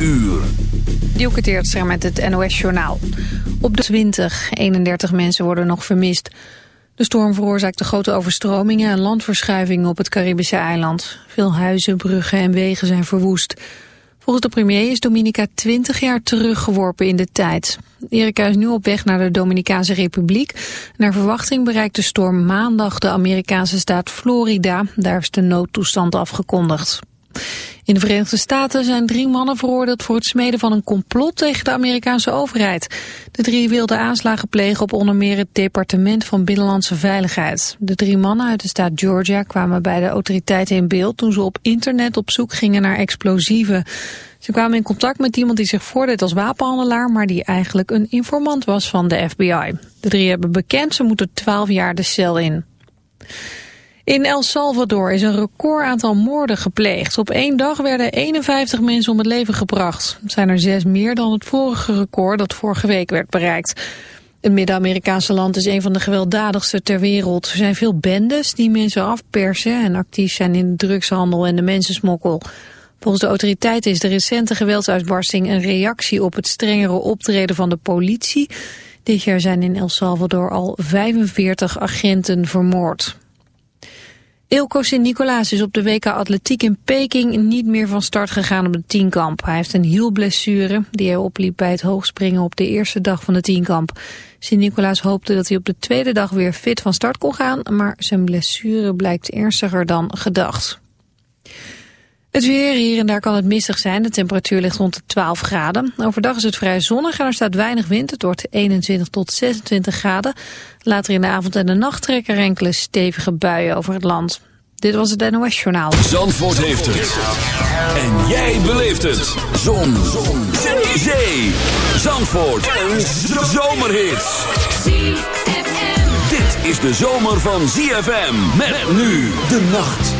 uur. Dielke Teertstra met het NOS-journaal. Op de 20, 31 mensen worden nog vermist. De storm veroorzaakte grote overstromingen en landverschuivingen op het Caribische eiland. Veel huizen, bruggen en wegen zijn verwoest. Volgens de premier is Dominica 20 jaar teruggeworpen in de tijd. Erika is nu op weg naar de Dominicaanse Republiek. Naar verwachting bereikt de storm maandag de Amerikaanse staat Florida. Daar is de noodtoestand afgekondigd. In de Verenigde Staten zijn drie mannen veroordeeld voor het smeden van een complot tegen de Amerikaanse overheid. De drie wilden aanslagen plegen op onder meer het departement van Binnenlandse Veiligheid. De drie mannen uit de staat Georgia kwamen bij de autoriteiten in beeld toen ze op internet op zoek gingen naar explosieven. Ze kwamen in contact met iemand die zich voordeed als wapenhandelaar, maar die eigenlijk een informant was van de FBI. De drie hebben bekend, ze moeten 12 jaar de cel in. In El Salvador is een record aantal moorden gepleegd. Op één dag werden 51 mensen om het leven gebracht. Het zijn er zes meer dan het vorige record dat vorige week werd bereikt. Het Midden-Amerikaanse land is een van de gewelddadigste ter wereld. Er zijn veel bendes die mensen afpersen en actief zijn in de drugshandel en de mensensmokkel. Volgens de autoriteiten is de recente geweldsuitbarsting een reactie op het strengere optreden van de politie. Dit jaar zijn in El Salvador al 45 agenten vermoord. Ilko Sint-Nicolaas is op de WK Atletiek in Peking niet meer van start gegaan op de tienkamp. Hij heeft een hielblessure die hij opliep bij het hoogspringen op de eerste dag van de tienkamp. Sint-Nicolaas hoopte dat hij op de tweede dag weer fit van start kon gaan, maar zijn blessure blijkt ernstiger dan gedacht. Het weer, hier en daar kan het mistig zijn. De temperatuur ligt rond de 12 graden. Overdag is het vrij zonnig en er staat weinig wind. Het wordt 21 tot 26 graden. Later in de avond en de nacht trekken er enkele stevige buien over het land. Dit was het NOS Journaal. Zandvoort heeft het. En jij beleeft het. Zon. Zon. Zee. Zandvoort. Een zomerhit. Dit is de zomer van ZFM. Met nu de nacht.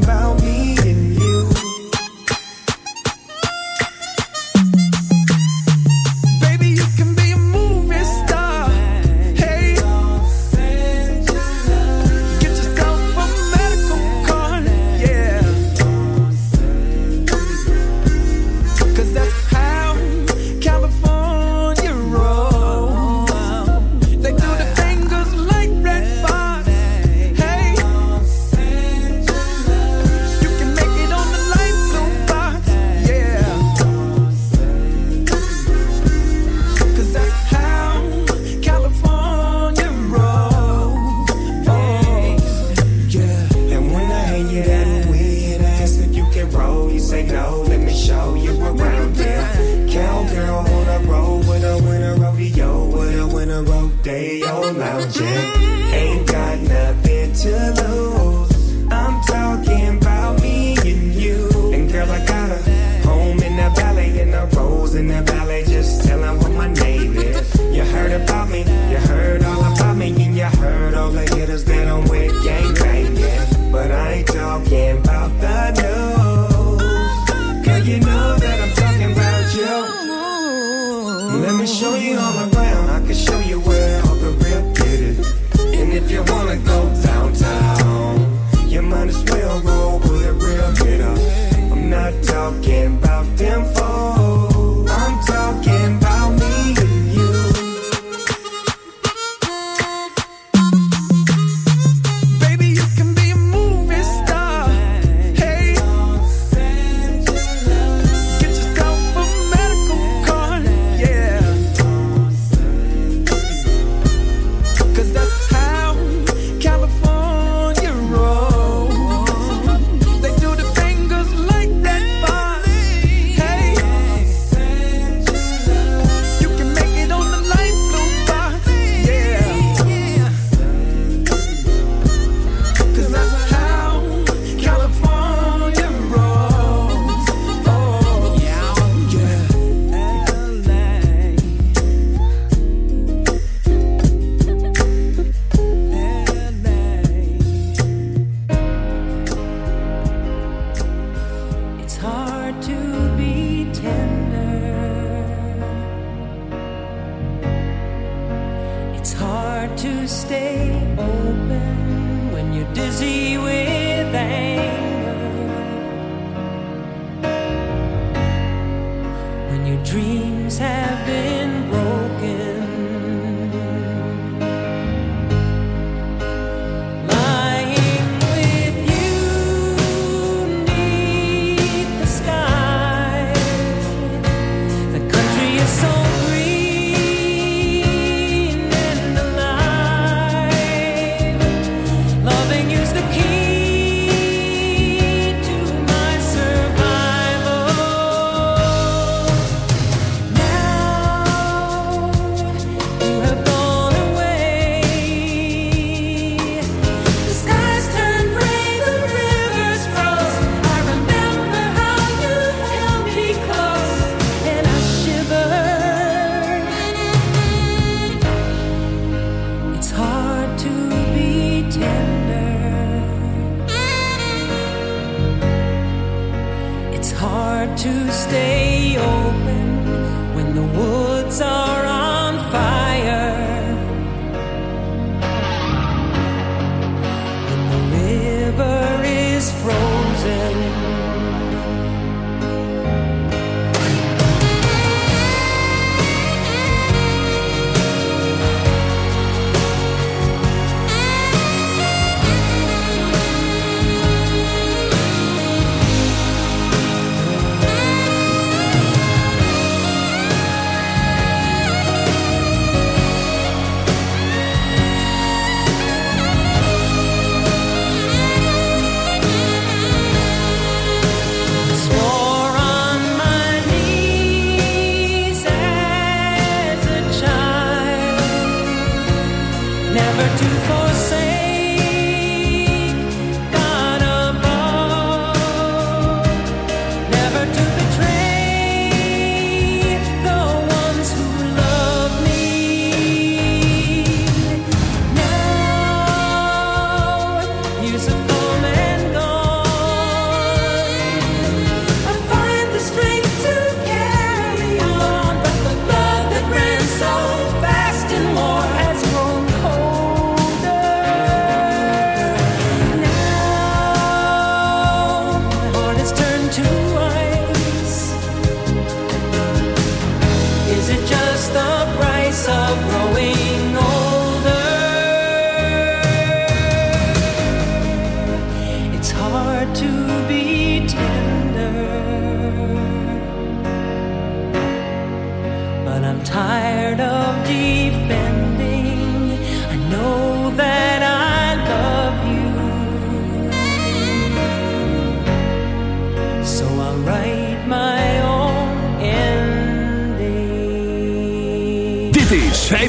stars.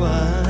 关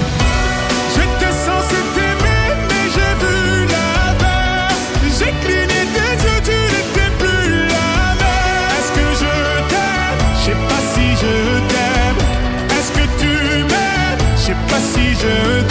je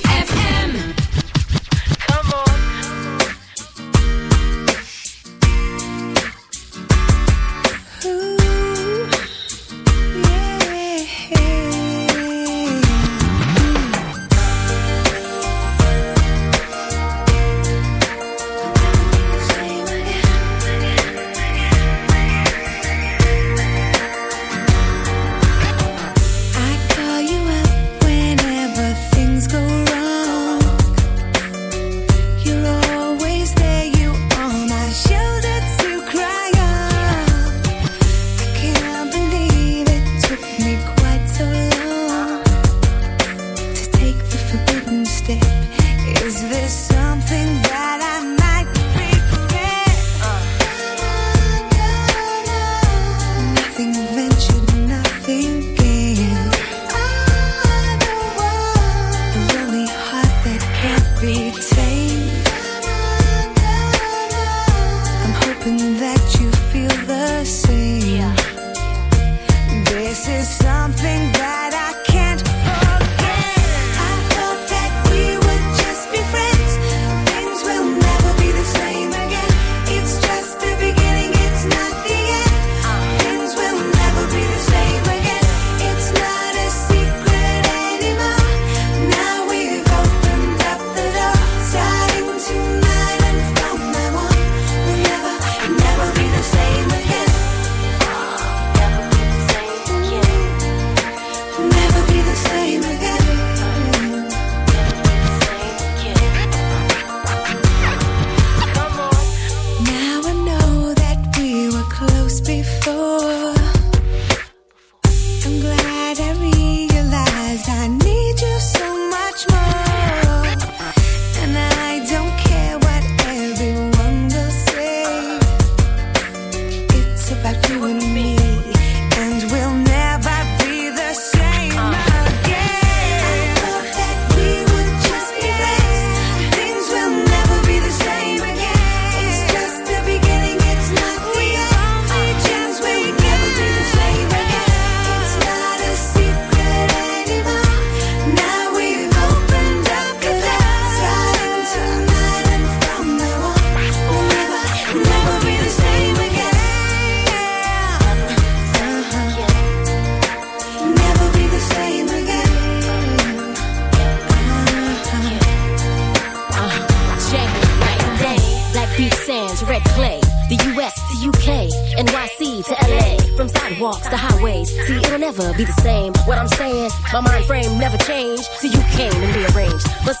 never be the same. What I'm saying, my mind frame never changed. So you came and rearranged. But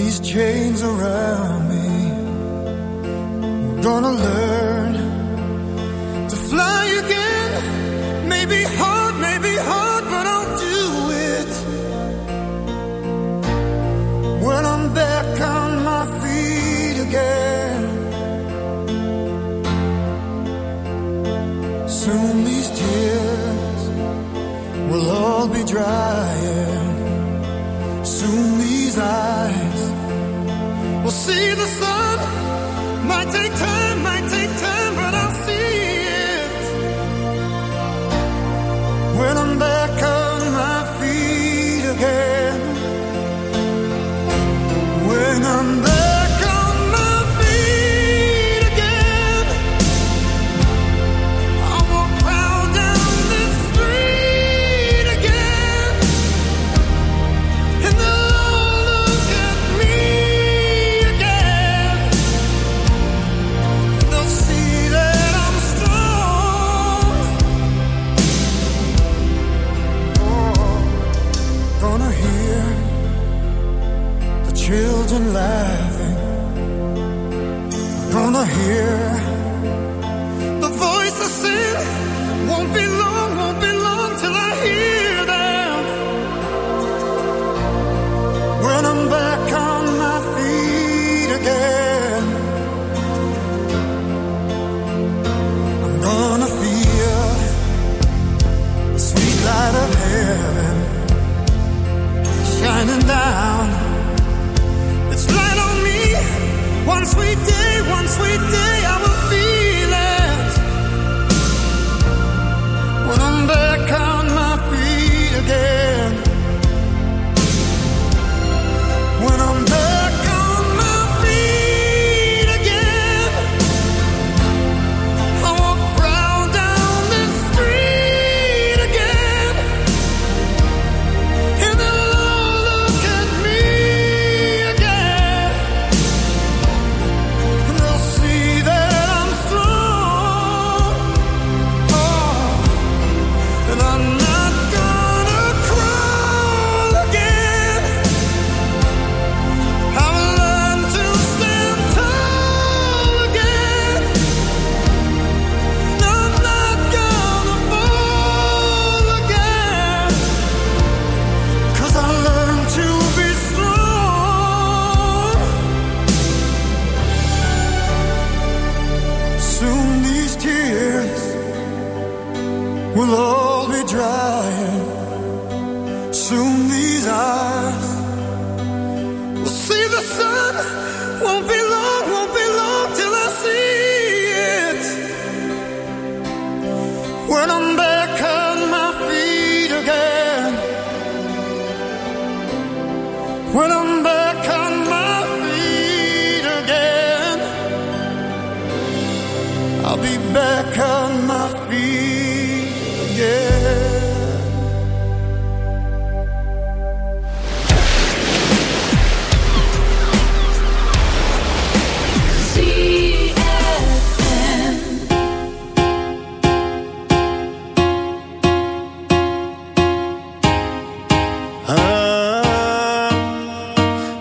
these chains around me. I'm gonna learn to fly again. Maybe hard, maybe hard, but I'll do it. When I'm back on my feet again. Soon these tears will all be drying. Soon these eyes will see the sun, might take time.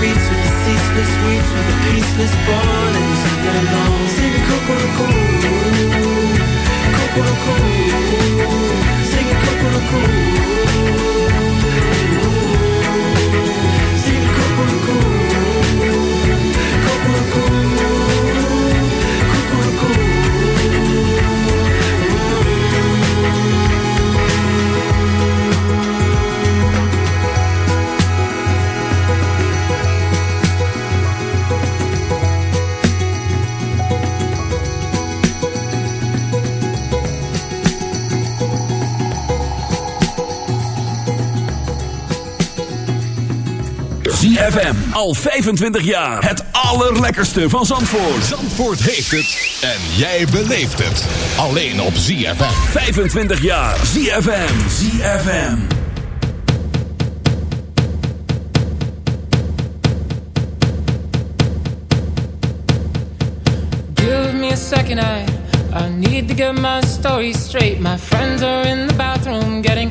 beats with the ceaseless weeps with the peaceless bond and singing along, singing Kokoroko, Kokoroko, singing ZFM, al 25 jaar. Het allerlekkerste van Zandvoort. Zandvoort heeft het en jij beleeft het. Alleen op ZFM. 25 jaar. ZFM. ZFM. Give me a second, I I need to get my story straight. My friends are in the bathroom, getting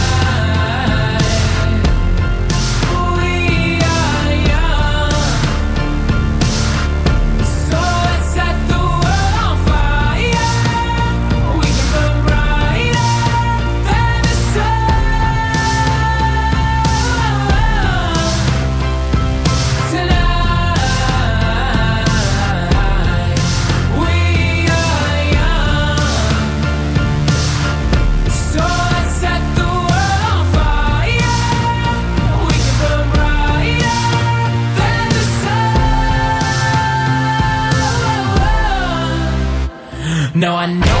No, I know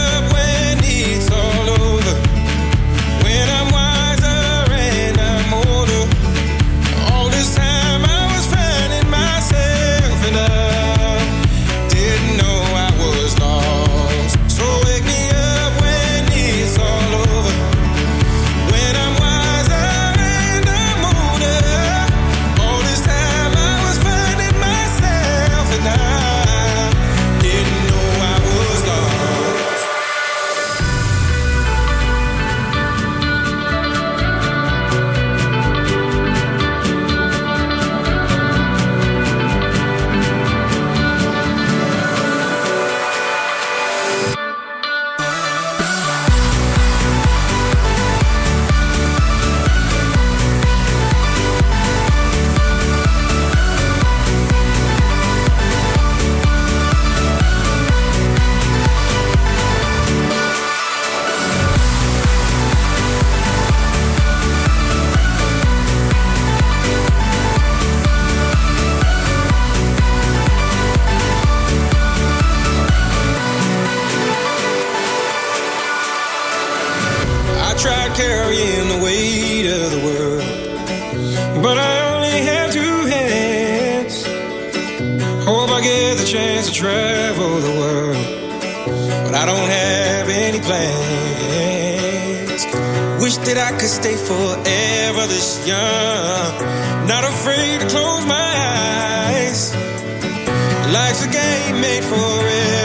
made for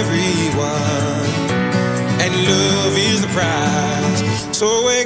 everyone, and love is the prize. So wake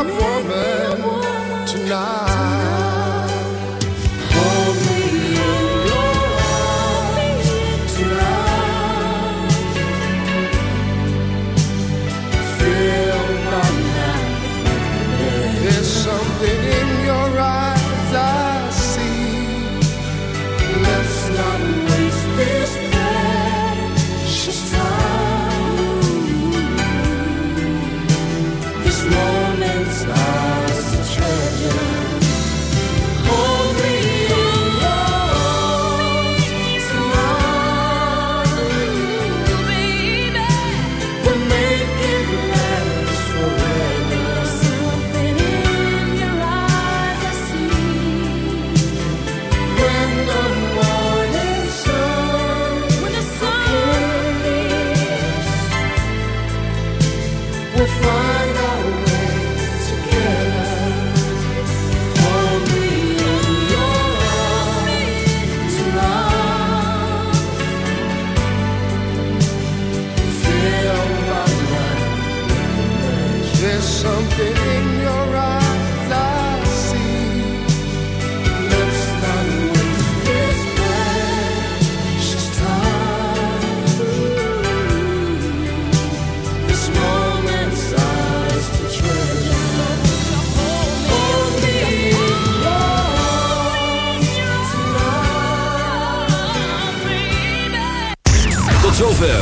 woman tonight.